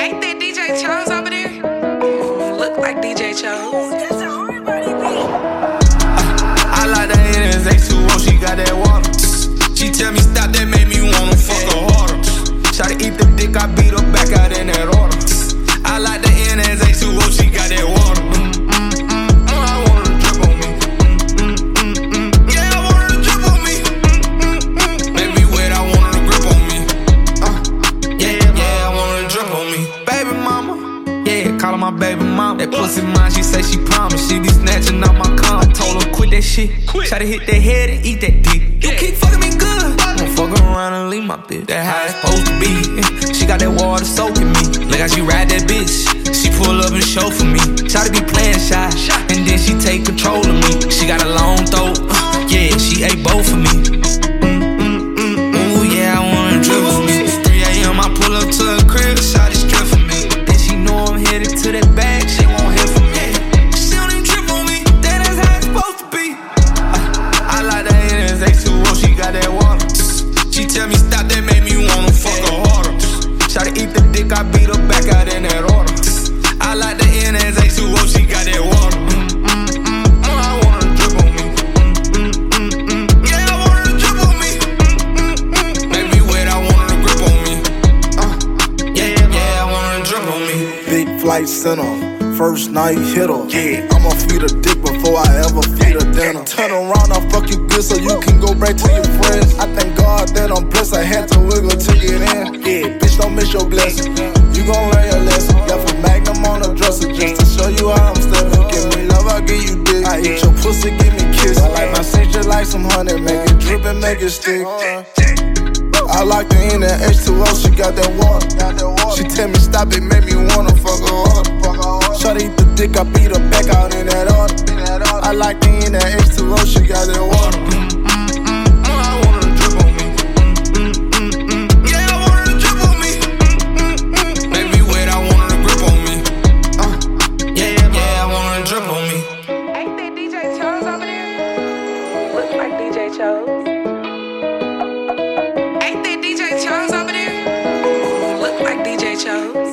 Ain't that DJ Chose over there? Look like DJ Chose. Yeah, call her my baby mama. That pussy mine, she say she promised. She be snatching out my cum. I told her quit that shit. Try to hit that head and eat that dick. You keep fucking me good. I'ma fuck around and leave my bitch. That how it's supposed to be. She got that water soaking me. Look how she ride that bitch. She pull up and show for me. Try to be playing shy. And then she take control of me. She got a long throat. She tell me stop, that made me wanna fuck her harder. Try to eat the dick, I beat her back out in that order. I like the NSX2O, she got that water. Mm, mm, mm, I want her to drip on me. Yeah, I want her to drip on me. Make me wet, I want to grip on me. Uh, yeah, yeah, I want her to drip on me. Big flight center, first night hitter. Yeah, I'ma feed a dick before I ever feed a dinner. Turn around, I fuck you good so you can go back to your friends. Blessed, I had to wiggle to get in. Yeah, bitch, don't miss your blessing. You gon' learn your lesson. Got a magnum on the dresser just to show you how I'm stepping. Give me love, I give you dick. I eat your pussy, give me kiss. I like my cinch just like some honey, make it drip and make it stick. I like the in that H2O, she got that water. She tell me stop it, make Show.